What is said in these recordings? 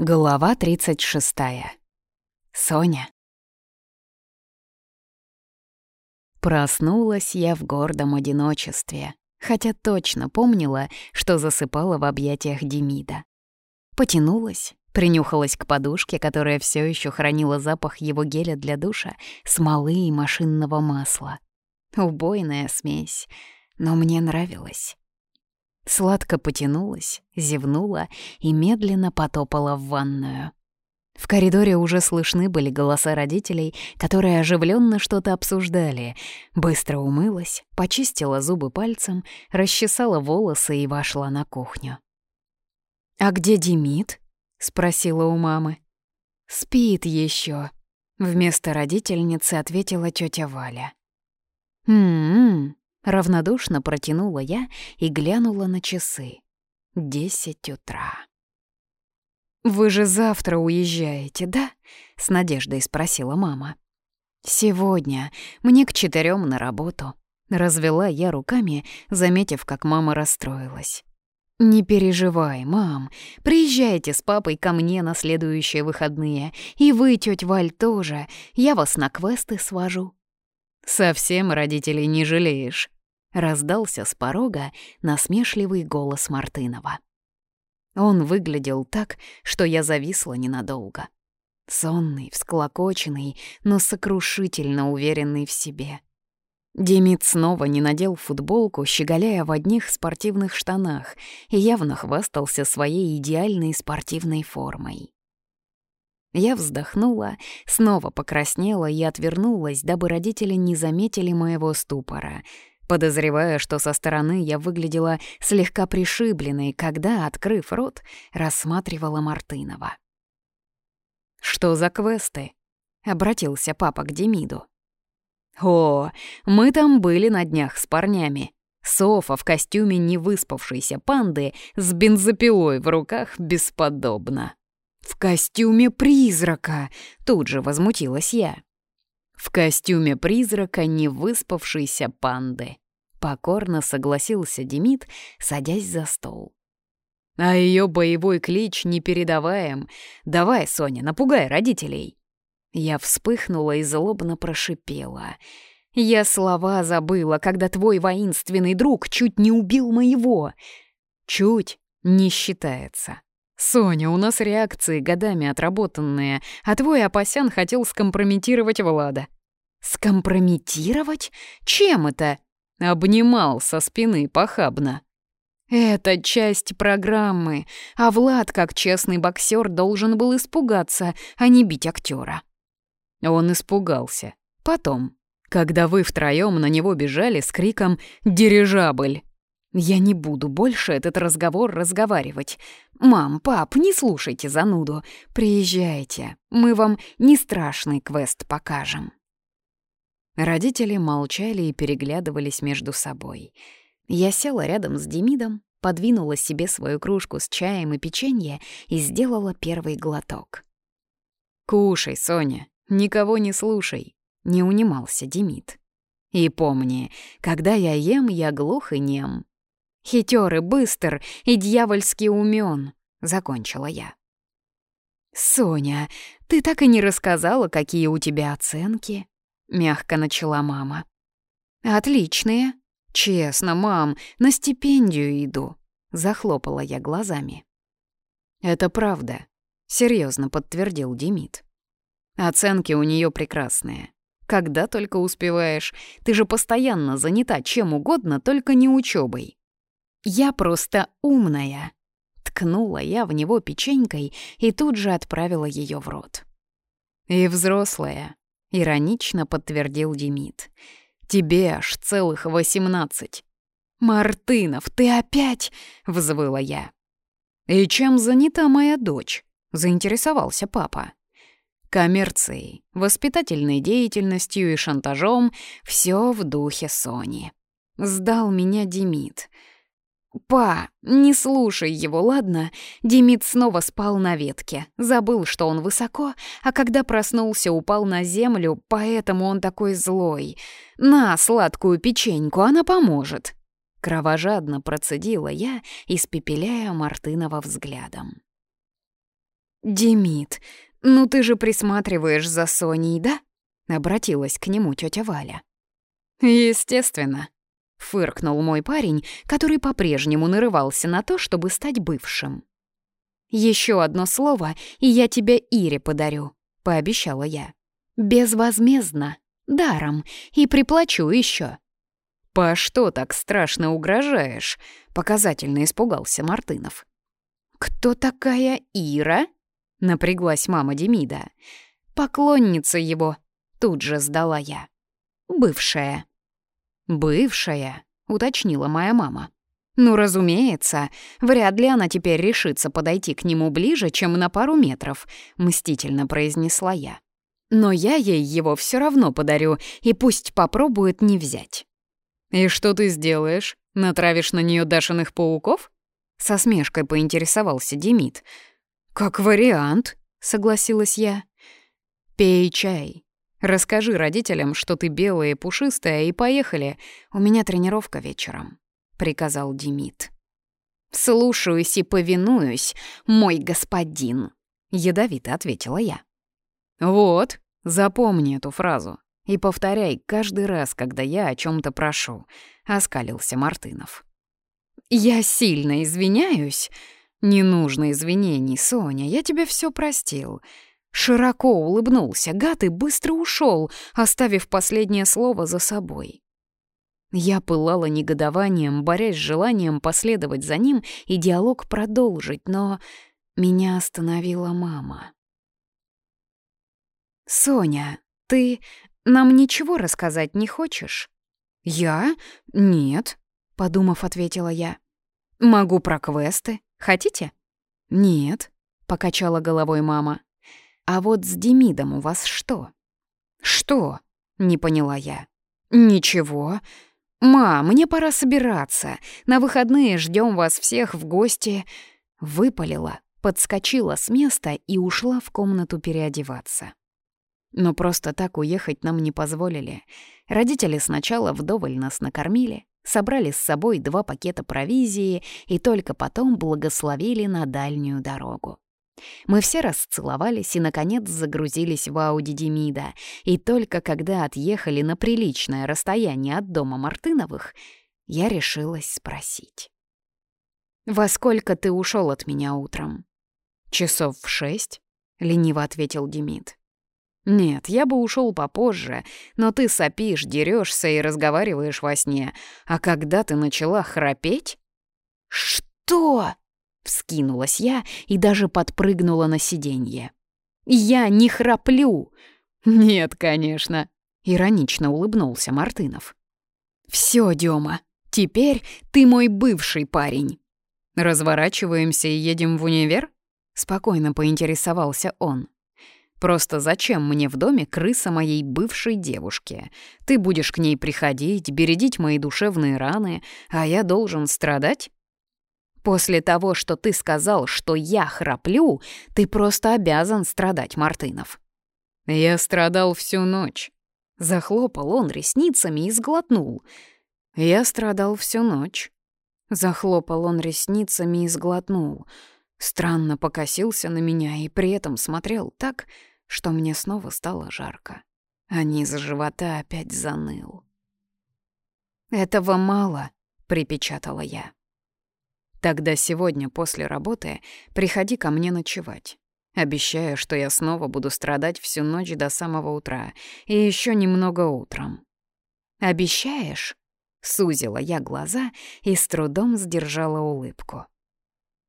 Глава 36. Соня. Проснулась я в гордом одиночестве, хотя точно помнила, что засыпала в объятиях Демида. Потянулась, принюхалась к подушке, которая все еще хранила запах его геля для душа, смолы и машинного масла. Убойная смесь, но мне нравилась. Сладко потянулась, зевнула и медленно потопала в ванную. В коридоре уже слышны были голоса родителей, которые оживленно что-то обсуждали. Быстро умылась, почистила зубы пальцем, расчесала волосы и вошла на кухню. «А где Демид?» — спросила у мамы. «Спит еще», — вместо родительницы ответила тетя Валя. «М-м-м», Равнодушно протянула я и глянула на часы. Десять утра. «Вы же завтра уезжаете, да?» — с надеждой спросила мама. «Сегодня. Мне к четырем на работу». Развела я руками, заметив, как мама расстроилась. «Не переживай, мам. Приезжайте с папой ко мне на следующие выходные. И вы, тетя Валь, тоже. Я вас на квесты свожу». «Совсем родителей не жалеешь», Раздался с порога насмешливый голос Мартынова. Он выглядел так, что я зависла ненадолго. Сонный, всклокоченный, но сокрушительно уверенный в себе. Демид снова не надел футболку, щеголяя в одних спортивных штанах, и явно хвастался своей идеальной спортивной формой. Я вздохнула, снова покраснела и отвернулась, дабы родители не заметили моего ступора — Подозревая, что со стороны я выглядела слегка пришибленной, когда, открыв рот, рассматривала Мартынова. «Что за квесты?» — обратился папа к Демиду. «О, мы там были на днях с парнями. Софа в костюме невыспавшейся панды с бензопилой в руках бесподобно». «В костюме призрака!» — тут же возмутилась я. «В костюме призрака невыспавшейся панды», Покорно согласился Демид, садясь за стол. «А ее боевой клич непередаваем. Давай, Соня, напугай родителей!» Я вспыхнула и злобно прошипела. «Я слова забыла, когда твой воинственный друг чуть не убил моего!» «Чуть не считается!» «Соня, у нас реакции годами отработанные, а твой Апасян хотел скомпрометировать Влада». «Скомпрометировать? Чем это?» Обнимал со спины похабно. Это часть программы, а Влад, как честный боксер, должен был испугаться, а не бить актера. Он испугался. Потом, когда вы втроем на него бежали с криком «Дирижабль!» «Я не буду больше этот разговор разговаривать. Мам, пап, не слушайте зануду. Приезжайте, мы вам не страшный квест покажем». Родители молчали и переглядывались между собой. Я села рядом с Демидом, подвинула себе свою кружку с чаем и печенье и сделала первый глоток. «Кушай, Соня, никого не слушай», — не унимался Демид. «И помни, когда я ем, я глух и нем. Хитер и быстр, и дьявольски умен», — закончила я. «Соня, ты так и не рассказала, какие у тебя оценки», — мягко начала мама. «Отличные. Честно, мам, на стипендию иду», — захлопала я глазами. «Это правда», — серьезно подтвердил Демид. «Оценки у нее прекрасные. Когда только успеваешь, ты же постоянно занята чем угодно, только не учебой. «Я просто умная», — ткнула я в него печенькой и тут же отправила ее в рот. «И взрослая», Иронично подтвердил Демид. «Тебе аж целых восемнадцать». «Мартынов, ты опять?» — взвыла я. «И чем занята моя дочь?» — заинтересовался папа. Коммерцией, воспитательной деятельностью и шантажом — все в духе Сони. Сдал меня Демид — «Па, не слушай его, ладно?» Демид снова спал на ветке. Забыл, что он высоко, а когда проснулся, упал на землю, поэтому он такой злой. «На, сладкую печеньку, она поможет!» Кровожадно процедила я, испепеляя Мартынова взглядом. «Демид, ну ты же присматриваешь за Соней, да?» — обратилась к нему тетя Валя. «Естественно», фыркнул мой парень, который по-прежнему нарывался на то, чтобы стать бывшим. «Еще одно слово, и я тебя Ире подарю», — пообещала я. «Безвозмездно, даром, и приплачу еще». «По что так страшно угрожаешь?» — показательно испугался Мартынов. «Кто такая Ира?» — напряглась мама Демида. «Поклонница его», — тут же сдала я. «Бывшая». «Бывшая», — уточнила моя мама. «Ну, разумеется, вряд ли она теперь решится подойти к нему ближе, чем на пару метров», — мстительно произнесла я. «Но я ей его все равно подарю, и пусть попробует не взять». «И что ты сделаешь? Натравишь на нее дашиных пауков?» Со смешкой поинтересовался Демид. «Как вариант», — согласилась я. «Пей чай», Расскажи родителям, что ты белая и пушистая, и поехали. У меня тренировка вечером», — приказал Демид. «Слушаюсь и повинуюсь, мой господин», — ядовито ответила я. «Вот, запомни эту фразу и повторяй каждый раз, когда я о чем то прошу», — оскалился Мартынов. «Я сильно извиняюсь?» «Не нужно извинений, Соня, я тебе все простил», Широко улыбнулся гад и быстро ушел, оставив последнее слово за собой. Я пылала негодованием, борясь с желанием последовать за ним и диалог продолжить, но меня остановила мама. «Соня, ты нам ничего рассказать не хочешь?» «Я? Нет», — подумав, ответила я. «Могу про квесты. Хотите?» «Нет», — покачала головой мама. А вот с Демидом у вас что?» «Что?» — не поняла я. «Ничего. Ма, мне пора собираться. На выходные ждем вас всех в гости». Выпалила, подскочила с места и ушла в комнату переодеваться. Но просто так уехать нам не позволили. Родители сначала вдоволь нас накормили, собрали с собой два пакета провизии и только потом благословили на дальнюю дорогу. Мы все расцеловались и, наконец, загрузились в Ауди Демида. И только когда отъехали на приличное расстояние от дома Мартыновых, я решилась спросить. «Во сколько ты ушел от меня утром?» «Часов в шесть», — лениво ответил Демид. «Нет, я бы ушел попозже, но ты сопишь, дерешься и разговариваешь во сне. А когда ты начала храпеть...» «Что?» Вскинулась я и даже подпрыгнула на сиденье. «Я не храплю!» «Нет, конечно!» — иронично улыбнулся Мартынов. «Все, Дема, теперь ты мой бывший парень!» «Разворачиваемся и едем в универ?» — спокойно поинтересовался он. «Просто зачем мне в доме крыса моей бывшей девушки? Ты будешь к ней приходить, бередить мои душевные раны, а я должен страдать?» После того, что ты сказал, что я храплю, ты просто обязан страдать, Мартынов». «Я страдал всю ночь». Захлопал он ресницами и сглотнул. «Я страдал всю ночь». Захлопал он ресницами и сглотнул. Странно покосился на меня и при этом смотрел так, что мне снова стало жарко. А низ живота опять заныл. «Этого мало», — припечатала я. Тогда сегодня после работы приходи ко мне ночевать. Обещаю, что я снова буду страдать всю ночь до самого утра и еще немного утром. Обещаешь? Сузила я глаза и с трудом сдержала улыбку.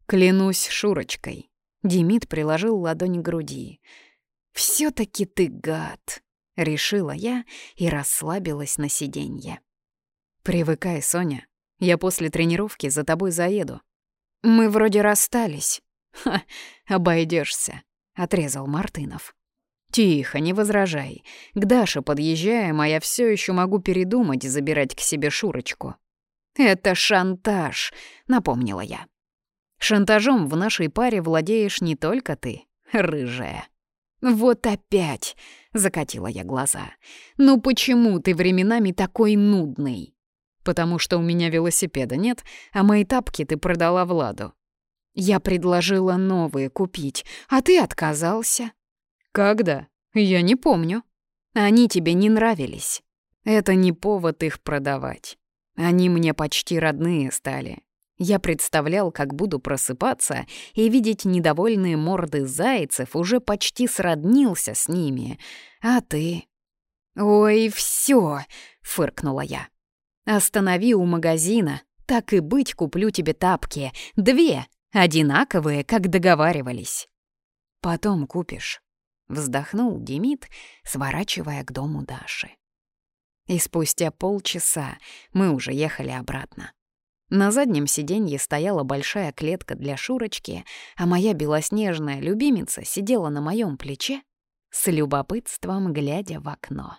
Клянусь Шурочкой. Демид приложил ладонь к груди. все таки ты гад!» — решила я и расслабилась на сиденье. «Привыкай, Соня, я после тренировки за тобой заеду. Мы вроде расстались. Ха, обойдешься, отрезал Мартынов. Тихо, не возражай. К Даше подъезжаем, а я все еще могу передумать и забирать к себе Шурочку. Это шантаж, напомнила я. Шантажом в нашей паре владеешь не только ты, рыжая. «Вот опять!» — закатила я глаза. «Ну почему ты временами такой нудный?» потому что у меня велосипеда нет, а мои тапки ты продала Владу. Я предложила новые купить, а ты отказался. Когда? Я не помню. Они тебе не нравились. Это не повод их продавать. Они мне почти родные стали. Я представлял, как буду просыпаться и видеть недовольные морды зайцев, уже почти сроднился с ними. А ты... «Ой, все, фыркнула я. «Останови у магазина. Так и быть, куплю тебе тапки. Две, одинаковые, как договаривались». «Потом купишь», — вздохнул Демид, сворачивая к дому Даши. И спустя полчаса мы уже ехали обратно. На заднем сиденье стояла большая клетка для Шурочки, а моя белоснежная любимица сидела на моем плече с любопытством глядя в окно.